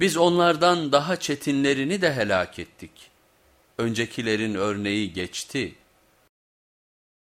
Biz onlardan daha çetinlerini de helak ettik. Öncekilerin örneği geçti.